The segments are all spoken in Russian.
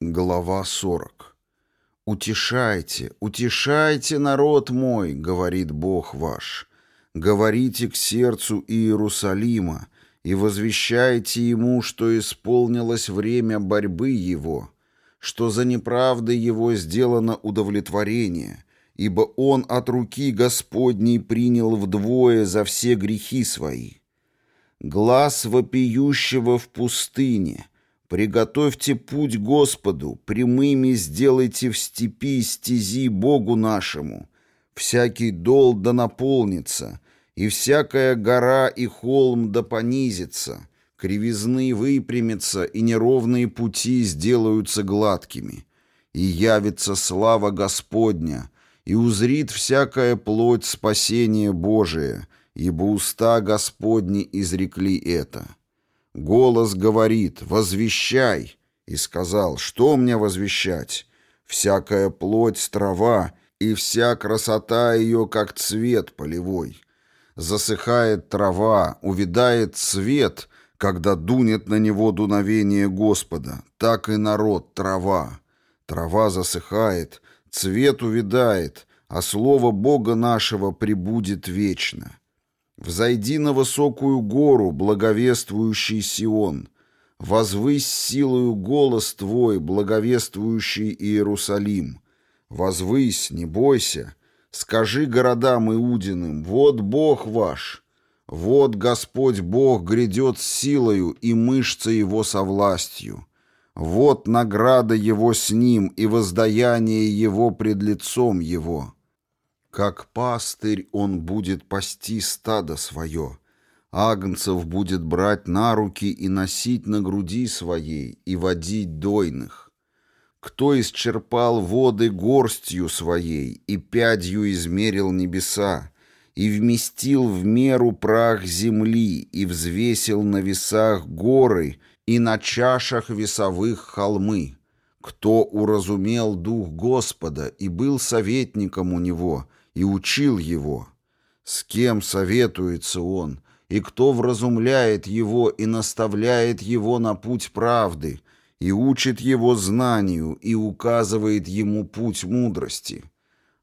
Глава 40. «Утешайте, утешайте, народ мой, — говорит Бог ваш, — говорите к сердцу Иерусалима и возвещайте ему, что исполнилось время борьбы его, что за неправды его сделано удовлетворение, ибо он от руки Господней принял вдвое за все грехи свои. Глаз вопиющего в пустыне — Приготовьте путь Господу, прямыми сделайте в степи стези Богу нашему. Всякий дол да наполнится, и всякая гора и холм да понизится, кривизны выпрямятся, и неровные пути сделаются гладкими. И явится слава Господня, и узрит всякая плоть спасения Божия, ибо уста Господни изрекли это». Голос говорит «Возвещай!» И сказал «Что мне возвещать? Всякая плоть — трава, и вся красота ее, как цвет полевой. Засыхает трава, увядает цвет, когда дунет на него дуновение Господа, так и народ — трава. Трава засыхает, цвет увядает, а слово Бога нашего прибудет вечно. Взойди на высокую гору, благовествующий Сион. Возвысь силою голос твой, благовествующий Иерусалим. Возвысь, не бойся. Скажи городам Иудиным, вот Бог ваш. Вот Господь Бог грядет с силою, и мышцы его со властью. Вот награда его с ним, и воздаяние его пред лицом его. Как пастырь он будет пасти стадо свое, агнцев будет брать на руки и носить на груди своей и водить дойных. Кто исчерпал воды горстью своей и пядью измерил небеса, и вместил в меру прах земли, и взвесил на весах горы, и на чашах весовых холмы. Кто уразумел дух Господа и был советником у него, и учил его. С кем советуется он, и кто вразумляет его и наставляет его на путь правды, и учит его знанию, и указывает ему путь мудрости.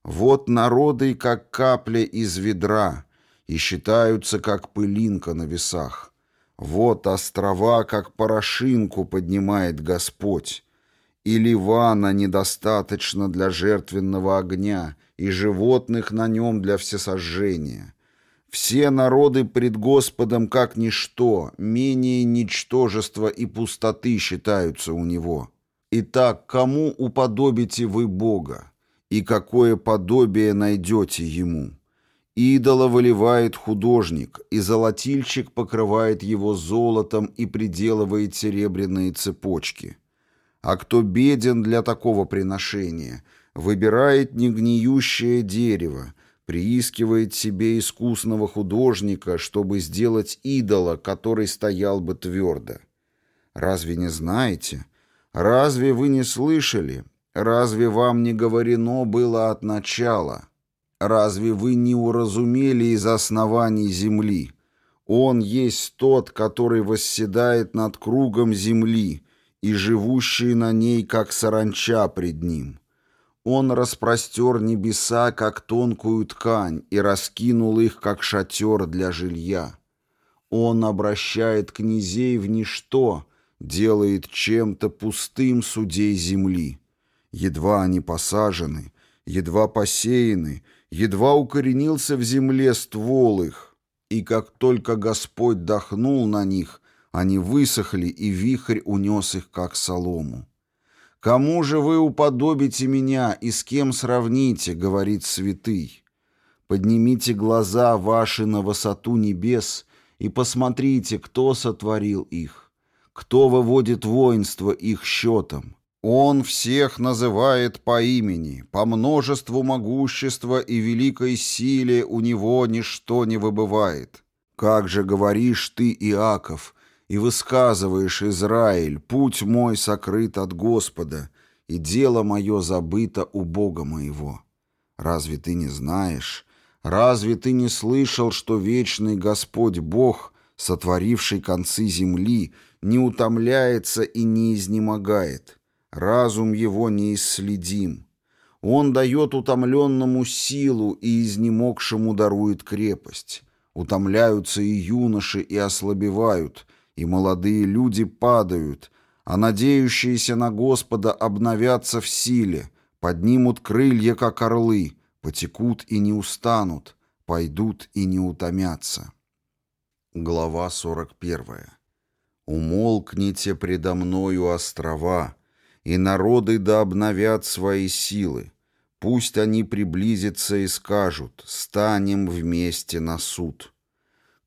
Вот народы, как капля из ведра, и считаются, как пылинка на весах. Вот острова, как порошинку поднимает Господь. И Ливана недостаточно для жертвенного огня, и животных на нем для всесожжения. Все народы пред Господом как ничто, менее ничтожества и пустоты считаются у Него. Итак, кому уподобите вы Бога, и какое подобие найдете Ему? Идола выливает художник, и золотильщик покрывает его золотом и приделывает серебряные цепочки. А кто беден для такого приношения – выбирает негниющее дерево, приискивает себе искусного художника, чтобы сделать идола, который стоял бы твердо. Разве не знаете? Разве вы не слышали? Разве вам не говорено было от начала? Разве вы не уразумели из оснований земли? Он есть тот, который восседает над кругом земли, и живущий на ней, как саранча пред ним. Он распростер небеса, как тонкую ткань, и раскинул их, как шатер для жилья. Он обращает князей в ничто, делает чем-то пустым судей земли. Едва они посажены, едва посеяны, едва укоренился в земле ствол их, и как только Господь дохнул на них, они высохли, и вихрь унес их, как солому. «Кому же вы уподобите меня и с кем сравните?» — говорит святый. «Поднимите глаза ваши на высоту небес и посмотрите, кто сотворил их, кто выводит воинство их счетом. Он всех называет по имени, по множеству могущества и великой силе у него ничто не выбывает. Как же говоришь ты, Иаков, и высказываешь, Израиль, путь мой сокрыт от Господа, и дело мое забыто у Бога моего. Разве ты не знаешь, разве ты не слышал, что вечный Господь Бог, сотворивший концы земли, не утомляется и не изнемогает? разум его неисследим. Он дает утомленному силу и изнемогшему дарует крепость. Утомляются и юноши, и ослабевают, и молодые люди падают, а надеющиеся на Господа обновятся в силе, поднимут крылья, как орлы, потекут и не устанут, пойдут и не утомятся. Глава 41. «Умолкните предо мною острова, и народы да обновят свои силы. Пусть они приблизятся и скажут, станем вместе на суд.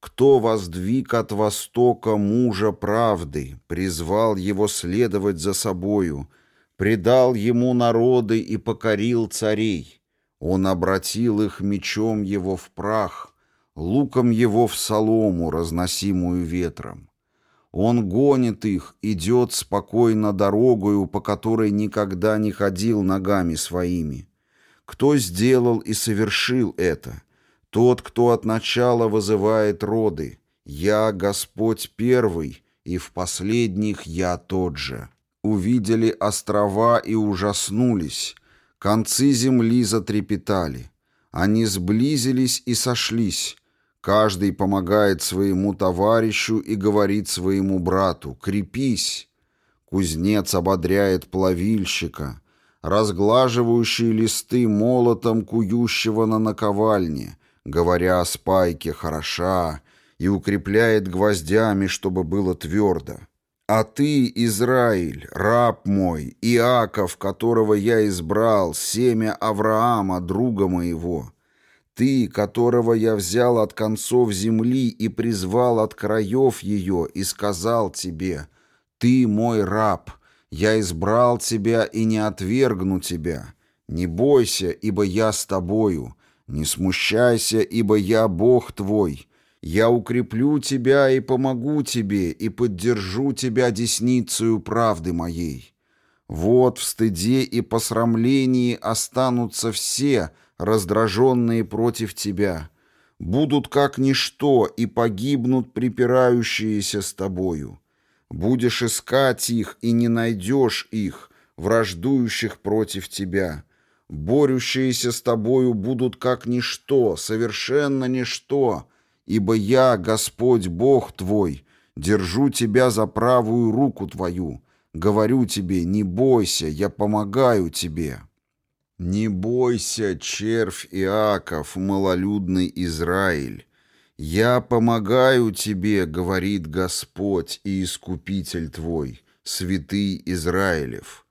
Кто воздвиг от востока мужа правды, призвал его следовать за собою, предал ему народы и покорил царей. Он обратил их мечом его в прах, луком его в солому, разносимую ветром. Он гонит их, идет спокойно дорогою, по которой никогда не ходил ногами своими. Кто сделал и совершил это? Тот, кто от начала вызывает роды. Я, Господь первый, и в последних я тот же. Увидели острова и ужаснулись, концы земли затрепетали. Они сблизились и сошлись, Каждый помогает своему товарищу и говорит своему брату «крепись». Кузнец ободряет плавильщика, разглаживающий листы молотом кующего на наковальне, говоря о спайке «хороша», и укрепляет гвоздями, чтобы было твердо. А ты, Израиль, раб мой, Иаков, которого я избрал, семя Авраама, друга моего, ты, которого я взял от концов земли и призвал от краев ее, и сказал тебе, «Ты мой раб, я избрал тебя и не отвергну тебя. Не бойся, ибо я с тобою, не смущайся, ибо я Бог твой. Я укреплю тебя и помогу тебе, и поддержу тебя десницею правды моей. Вот в стыде и посрамлении останутся все, — раздраженные против тебя, будут как ничто и погибнут припирающиеся с тобою. Будешь искать их и не найдешь их, враждующих против тебя. Борющиеся с тобою будут как ничто, совершенно ничто, ибо я, Господь Бог твой, держу тебя за правую руку твою. Говорю тебе, не бойся, я помогаю тебе». «Не бойся, червь Иаков, малолюдный Израиль. Я помогаю тебе, — говорит Господь и Искупитель твой, святый Израилев.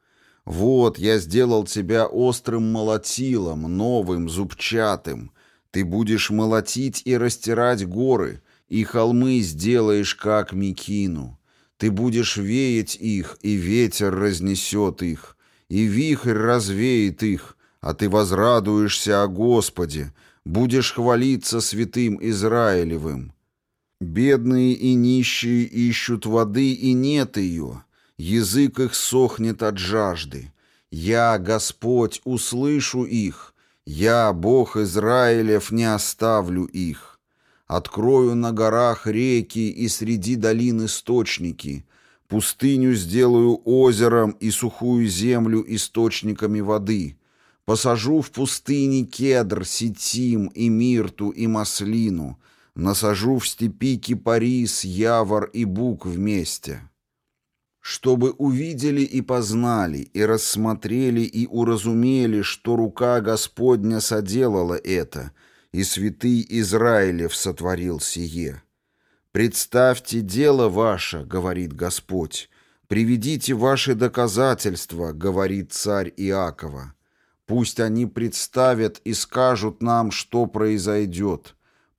Вот я сделал тебя острым молотилом, новым, зубчатым. Ты будешь молотить и растирать горы, и холмы сделаешь, как мекину. Ты будешь веять их, и ветер разнесет их, и вихрь развеет их, а ты возрадуешься о Господе, будешь хвалиться святым Израилевым. Бедные и нищие ищут воды, и нет ее, язык их сохнет от жажды. Я, Господь, услышу их, я, Бог Израилев, не оставлю их. Открою на горах реки и среди долин источники, пустыню сделаю озером и сухую землю источниками воды» Посажу в пустыне кедр, сетим и мирту и маслину, насажу в степи кипарис, явор и бук вместе. Чтобы увидели и познали, и рассмотрели и уразумели, что рука Господня соделала это, и святый Израилев сотворил сие. «Представьте дело ваше, — говорит Господь, — приведите ваши доказательства, — говорит царь Иакова». Пусть они представят и скажут нам, что произойдет.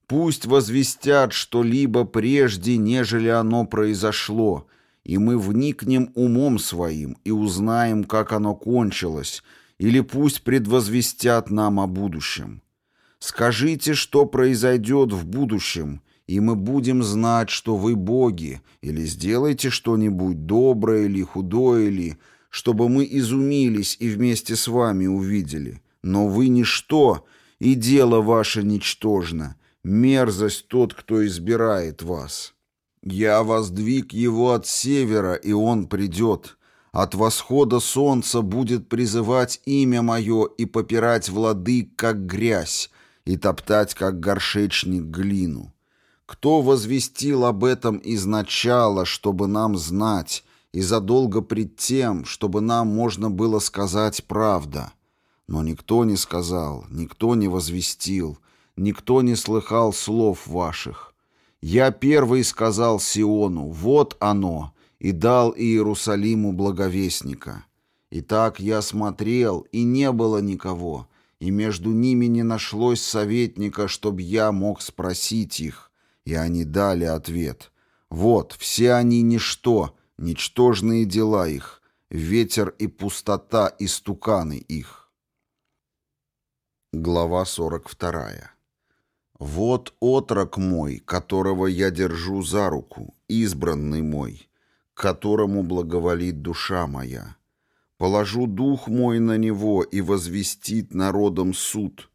Пусть возвестят что-либо прежде, нежели оно произошло, и мы вникнем умом своим и узнаем, как оно кончилось, или пусть предвозвестят нам о будущем. Скажите, что произойдет в будущем, и мы будем знать, что вы боги, или сделайте что-нибудь доброе или худое или чтобы мы изумились и вместе с вами увидели. Но вы ничто, и дело ваше ничтожно, мерзость тот, кто избирает вас. Я воздвиг его от севера, и он придет, от восхода солнца будет призывать имя мое и попирать владык, как грязь, и топтать, как горшечник, глину. Кто возвестил об этом изначало, чтобы нам знать, и задолго пред тем, чтобы нам можно было сказать правда? Но никто не сказал, никто не возвестил, никто не слыхал слов ваших. Я первый сказал Сиону, вот оно, и дал Иерусалиму благовестника. Итак, я смотрел, и не было никого, и между ними не нашлось советника, чтоб я мог спросить их, и они дали ответ. Вот, все они ничто, ничтожные дела их, ветер и пустота и стуканы их. Глава 42. «Вот отрок мой, которого я держу за руку, избранный мой, которому благоволит душа моя. Положу дух мой на него и возвестит народом суд.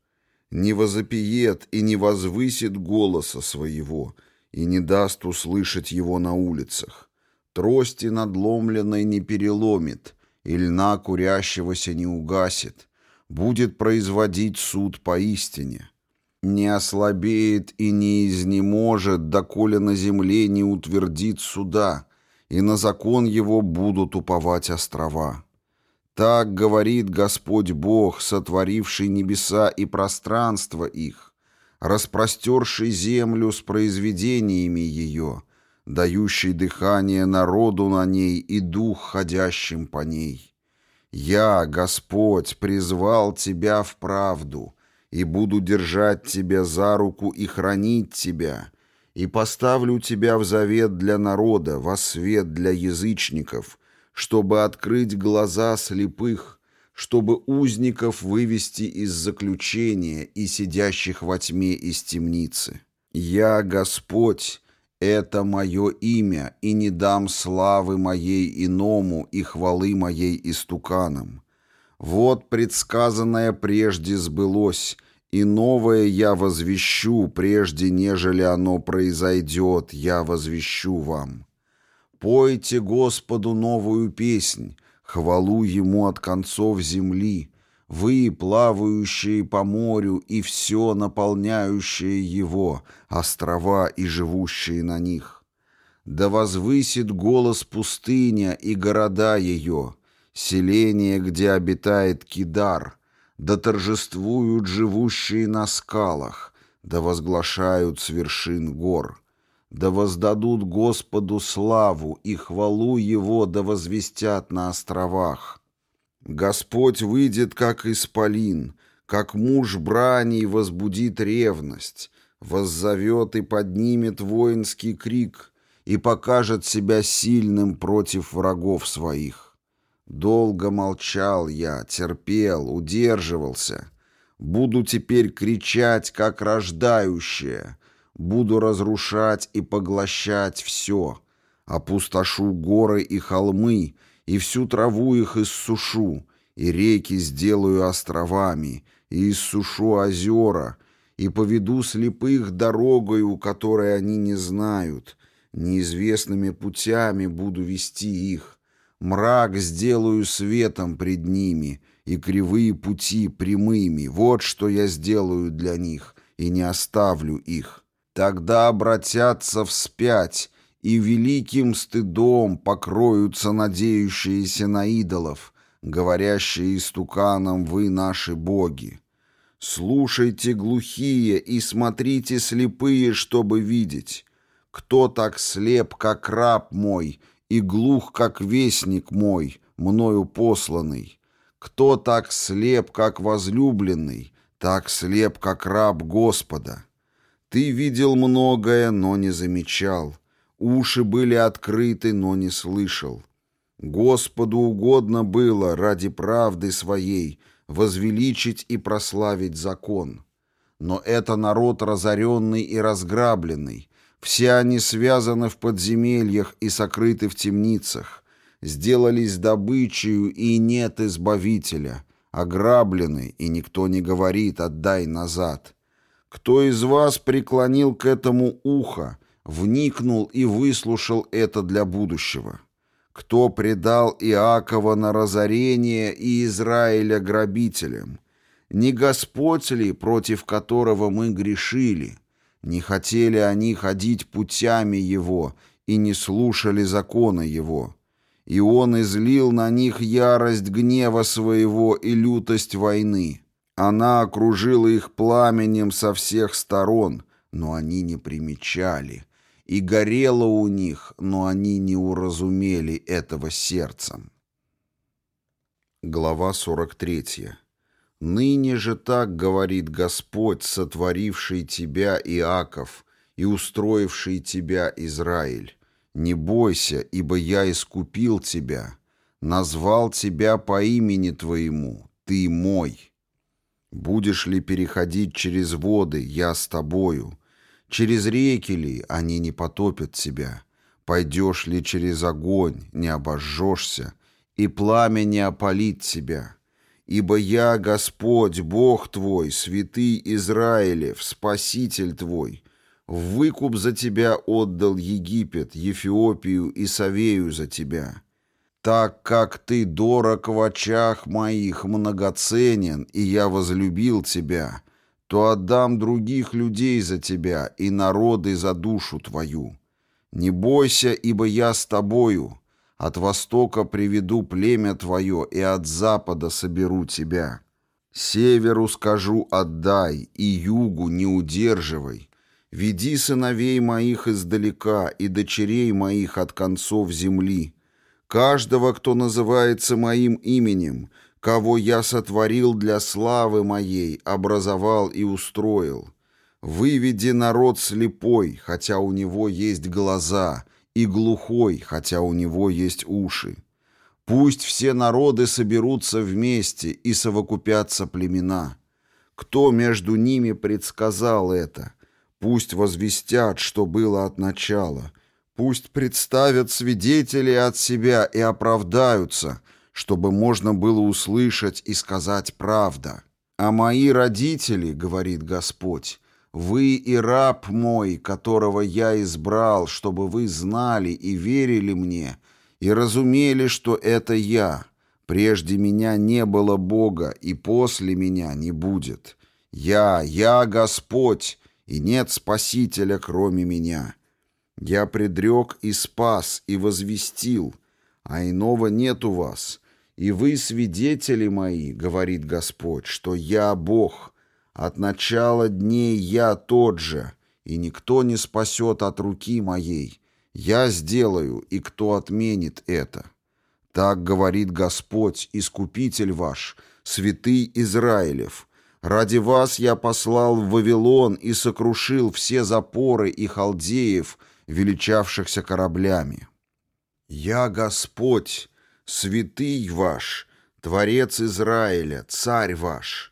Не возопиет и не возвысит голоса своего, и не даст услышать его на улицах. Трости надломленной не переломит, и льна курящегося не угасит. Будет производить суд поистине. Не ослабеет и не изнеможет, доколе на земле не утвердит суда, и на закон его будут уповать острова. Так говорит Господь Бог, сотворивший небеса и пространство их, распростерший землю с произведениями ее, дающий дыхание народу на ней и дух, ходящим по ней. Я, Господь, призвал тебя в правду и буду держать тебя за руку и хранить тебя, и поставлю тебя в завет для народа, во свет для язычников, чтобы открыть глаза слепых, чтобы узников вывести из заключения и сидящих во тьме из темницы. Я, Господь, это мое имя, и не дам славы моей иному и хвалы моей истуканам. Вот предсказанное прежде сбылось — и новое я возвещу, прежде нежели оно произойдет, я возвещу вам. Пойте Господу новую песнь, хвалу Ему от концов земли, вы, плавающие по морю, и все наполняющее его, острова и живущие на них. Да возвысит голос пустыня и города ее, селение, где обитает Кидар — да торжествуют живущие на скалах, да возглашают с вершин гор, да воздадут Господу славу и хвалу Его, да возвестят на островах. Господь выйдет, как исполин, как муж брани возбудит ревность, воззовет и поднимет воинский крик и покажет себя сильным против врагов своих. Долго молчал я, терпел, удерживался. Буду теперь кричать, как рождающее. Буду разрушать и поглощать все. Опустошу горы и холмы, и всю траву их иссушу, и реки сделаю островами, и иссушу озера, и поведу слепых дорогою, которой они не знают, неизвестными путями буду вести их, Мрак сделаю светом пред ними, и кривые пути прямыми. Вот что я сделаю для них, и не оставлю их. Тогда обратятся вспять, и великим стыдом покроются надеющиеся на идолов, говорящие истуканом «Вы наши боги». Слушайте глухие и смотрите слепые, чтобы видеть. Кто так слеп, как раб мой, и глух, как вестник мой, мною посланный. Кто так слеп, как возлюбленный, так слеп, как раб Господа? Ты видел многое, но не замечал. Уши были открыты, но не слышал. Господу угодно было ради правды своей возвеличить и прославить закон. Но это народ разоренный и разграбленный, все они связаны в подземельях и сокрыты в темницах, сделались добычей и нет избавителя, ограблены, и никто не говорит «отдай назад». Кто из вас преклонил к этому ухо, вникнул и выслушал это для будущего? Кто предал Иакова на разорение и Израиля грабителям? Не Господь ли, против которого мы грешили? Не хотели они ходить путями Его и не слушали закона Его. И Он излил на них ярость гнева своего и лютость войны. Она окружила их пламенем со всех сторон, но они не примечали. И горело у них, но они не уразумели этого сердцем. Глава 43. «Ныне же так говорит Господь, сотворивший тебя, Иаков, и устроивший тебя, Израиль. Не бойся, ибо я искупил тебя, назвал тебя по имени твоему, ты мой. Будешь ли переходить через воды, я с тобою. Через реки ли, они не потопят тебя. Пойдешь ли через огонь, не обожжешься, и пламя не опалит тебя» Ибо я, Господь, Бог твой, святый Израилев, Спаситель твой, в выкуп за тебя отдал Египет, Ефиопию и Савею за тебя. Так как ты дорог в очах моих, многоценен, и я возлюбил тебя, то отдам других людей за тебя и народы за душу твою. Не бойся, ибо я с тобою, от востока приведу племя твое, и от запада соберу тебя. Северу скажу «отдай», и югу «не удерживай». Веди сыновей моих издалека и дочерей моих от концов земли. Каждого, кто называется моим именем, кого я сотворил для славы моей, образовал и устроил. Выведи народ слепой, хотя у него есть глаза, и глухой, хотя у него есть уши. Пусть все народы соберутся вместе и совокупятся племена. Кто между ними предсказал это? Пусть возвестят, что было от начала. Пусть представят свидетелей от себя и оправдаются, чтобы можно было услышать и сказать правда. А мои родители, говорит Господь, вы и раб мой, которого я избрал, чтобы вы знали и верили мне, и разумели, что это я. Прежде меня не было Бога, и после меня не будет. Я, я Господь, и нет Спасителя, кроме меня. Я предрек и спас, и возвестил, а иного нет у вас. И вы свидетели мои, говорит Господь, что я Бог, от начала дней я тот же, и никто не спасет от руки моей. Я сделаю, и кто отменит это? Так говорит Господь, Искупитель ваш, святый Израилев. Ради вас я послал в Вавилон и сокрушил все запоры и халдеев, величавшихся кораблями. Я Господь, святый ваш, Творец Израиля, Царь ваш».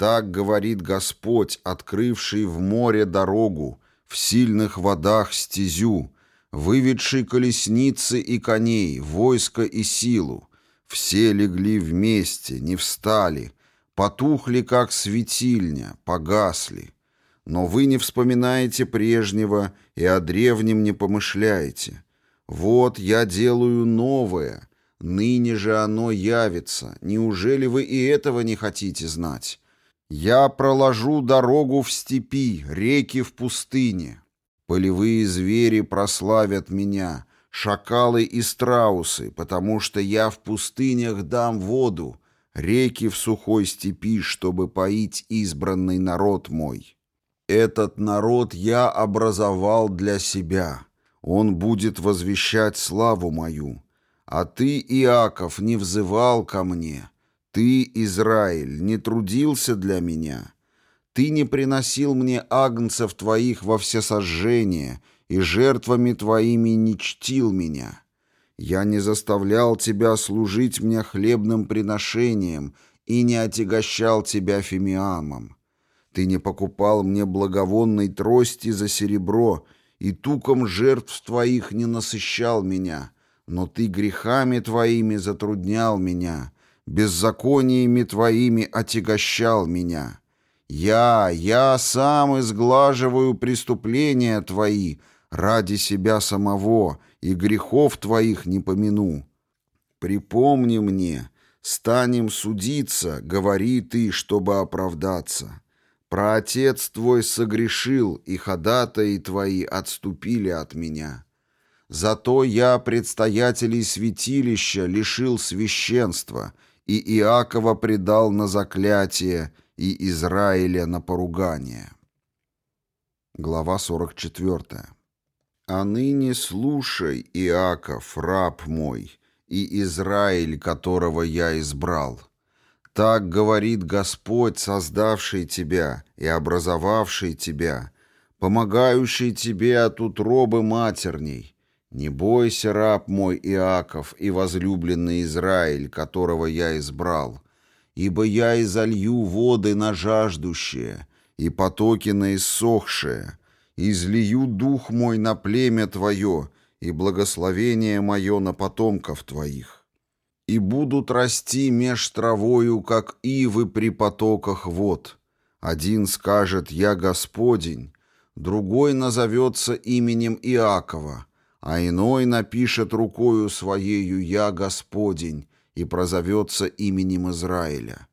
Так говорит Господь, открывший в море дорогу, в сильных водах стезю, выведший колесницы и коней, войско и силу. Все легли вместе, не встали, потухли, как светильня, погасли. Но вы не вспоминаете прежнего и о древнем не помышляете. Вот я делаю новое, ныне же оно явится. Неужели вы и этого не хотите знать? Я проложу дорогу в степи, реки в пустыне. Полевые звери прославят меня, шакалы и страусы, потому что я в пустынях дам воду, реки в сухой степи, чтобы поить избранный народ мой. Этот народ я образовал для себя. Он будет возвещать славу мою. А ты, Иаков, не взывал ко мне, ты, Израиль, не трудился для меня. Ты не приносил мне агнцев твоих во всесожжение, и жертвами твоими не чтил меня. Я не заставлял тебя служить мне хлебным приношением и не отягощал тебя фимиамом. Ты не покупал мне благовонной трости за серебро, и туком жертв твоих не насыщал меня, но ты грехами твоими затруднял меня, беззакониями твоими отягощал меня. Я, я сам изглаживаю преступления твои ради себя самого и грехов твоих не помяну. Припомни мне, станем судиться, говори ты, чтобы оправдаться. Про отец твой согрешил, и ходатаи твои отступили от меня. Зато я предстоятелей святилища лишил священства, и Иакова предал на заклятие, и Израиля на поругание. Глава 44. «А ныне слушай, Иаков, раб мой, и Израиль, которого я избрал. Так говорит Господь, создавший тебя и образовавший тебя, помогающий тебе от утробы матерней. Не бойся, раб мой Иаков и возлюбленный Израиль, которого я избрал, ибо я изолью воды на жаждущее и потоки на иссохшее, излию дух мой на племя твое и благословение мое на потомков твоих. И будут расти меж травою, как ивы при потоках вод. Один скажет «Я Господень», другой назовется именем Иакова, а иной напишет рукою своею «Я Господень» и прозовется именем Израиля.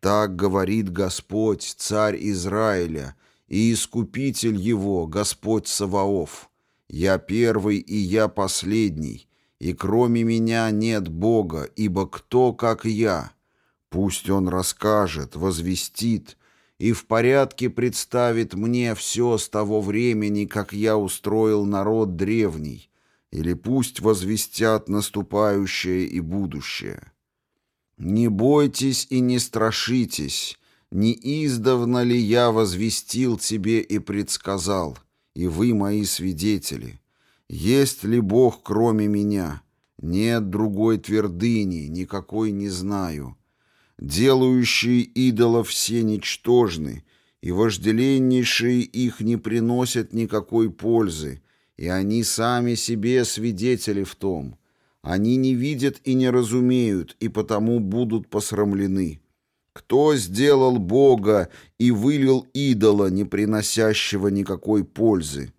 Так говорит Господь, царь Израиля, и искупитель его, Господь Саваоф. Я первый и я последний, и кроме меня нет Бога, ибо кто, как я? Пусть он расскажет, возвестит и в порядке представит мне все с того времени, как я устроил народ древний, или пусть возвестят наступающее и будущее. Не бойтесь и не страшитесь, не издавна ли я возвестил тебе и предсказал, и вы мои свидетели? Есть ли Бог, кроме меня? Нет другой твердыни, никакой не знаю. Делающие идолов все ничтожны, и вожделеннейшие их не приносят никакой пользы, и они сами себе свидетели в том. Они не видят и не разумеют, и потому будут посрамлены. Кто сделал Бога и вылил идола, не приносящего никакой пользы?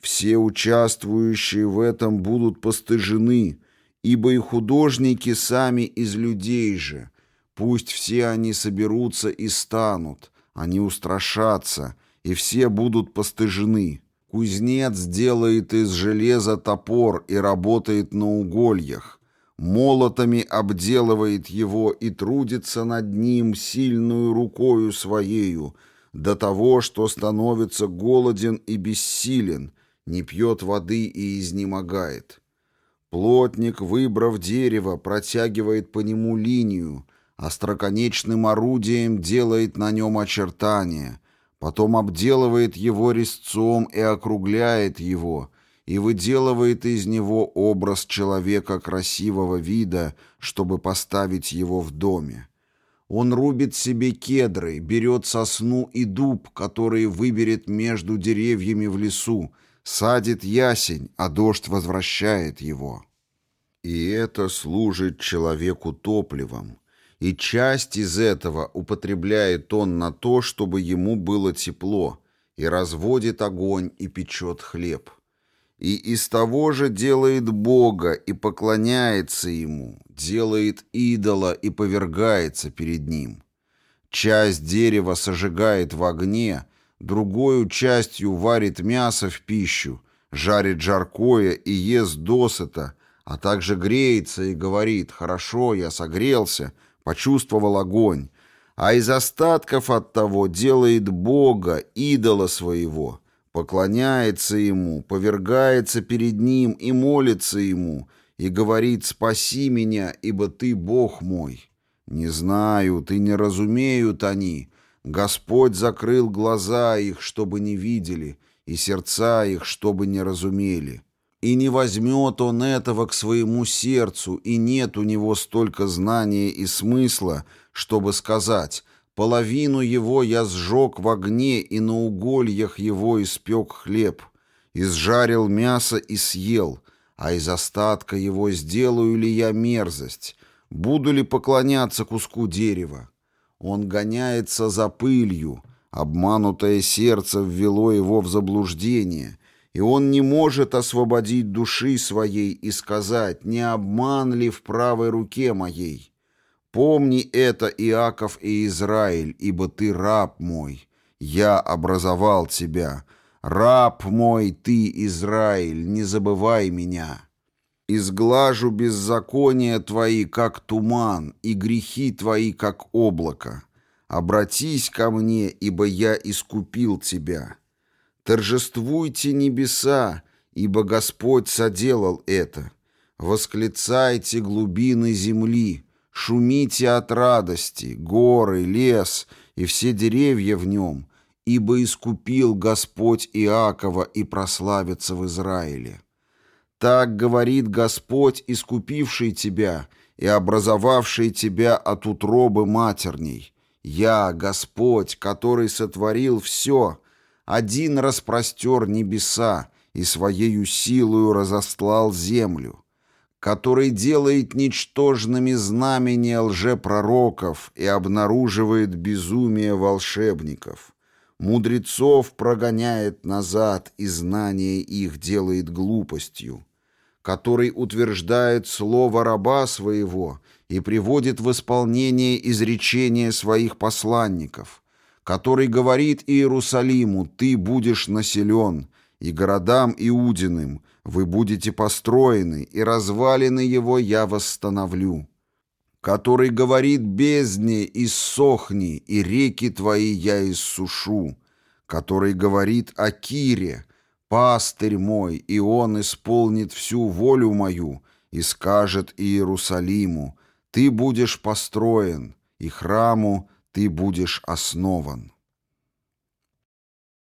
Все участвующие в этом будут постыжены, ибо и художники сами из людей же. Пусть все они соберутся и станут, они устрашатся, и все будут постыжены. Кузнец делает из железа топор и работает на угольях молотами обделывает его и трудится над ним сильную рукою своею, до того, что становится голоден и бессилен, не пьет воды и изнемогает. Плотник, выбрав дерево, протягивает по нему линию, остроконечным орудием делает на нем очертания, потом обделывает его резцом и округляет его — и выделывает из него образ человека красивого вида, чтобы поставить его в доме. Он рубит себе кедры, берет сосну и дуб, которые выберет между деревьями в лесу, садит ясень, а дождь возвращает его. И это служит человеку топливом, и часть из этого употребляет он на то, чтобы ему было тепло, и разводит огонь и печет хлеб и из того же делает Бога и поклоняется Ему, делает идола и повергается перед Ним. Часть дерева сожигает в огне, другую частью варит мясо в пищу, жарит жаркое и ест досыта, а также греется и говорит «Хорошо, я согрелся, почувствовал огонь», а из остатков от того делает Бога, идола своего, поклоняется ему, повергается перед ним и молится ему, и говорит «Спаси меня, ибо ты Бог мой». Не знают и не разумеют они. Господь закрыл глаза их, чтобы не видели, и сердца их, чтобы не разумели. И не возьмет он этого к своему сердцу, и нет у него столько знания и смысла, чтобы сказать Половину его я сжег в огне, и на угольях его испек хлеб, изжарил мясо и съел, а из остатка его сделаю ли я мерзость, буду ли поклоняться куску дерева? Он гоняется за пылью, обманутое сердце ввело его в заблуждение, и он не может освободить души своей и сказать, не обман ли в правой руке моей. Помни это, Иаков и Израиль, ибо ты раб мой, я образовал тебя. Раб мой ты, Израиль, не забывай меня. Изглажу беззакония твои, как туман, и грехи твои, как облако. Обратись ко мне, ибо я искупил тебя. Торжествуйте небеса, ибо Господь соделал это. Восклицайте глубины земли, шумите от радости, горы, лес и все деревья в нем, ибо искупил Господь Иакова и прославится в Израиле. Так говорит Господь, искупивший тебя и образовавший тебя от утробы матерней. Я, Господь, который сотворил все, один распростер небеса и своею силою разостлал землю, который делает ничтожными знамения лжепророков и обнаруживает безумие волшебников. Мудрецов прогоняет назад, и знание их делает глупостью, который утверждает слово раба своего и приводит в исполнение изречения своих посланников, который говорит Иерусалиму, «Ты будешь населен», и городам Иудиным, «Вы будете построены, и развалины его я восстановлю», который говорит бездне, иссохни, и реки твои я иссушу, который говорит о Кире, пастырь мой, и он исполнит всю волю мою, и скажет Иерусалиму, ты будешь построен, и храму ты будешь основан.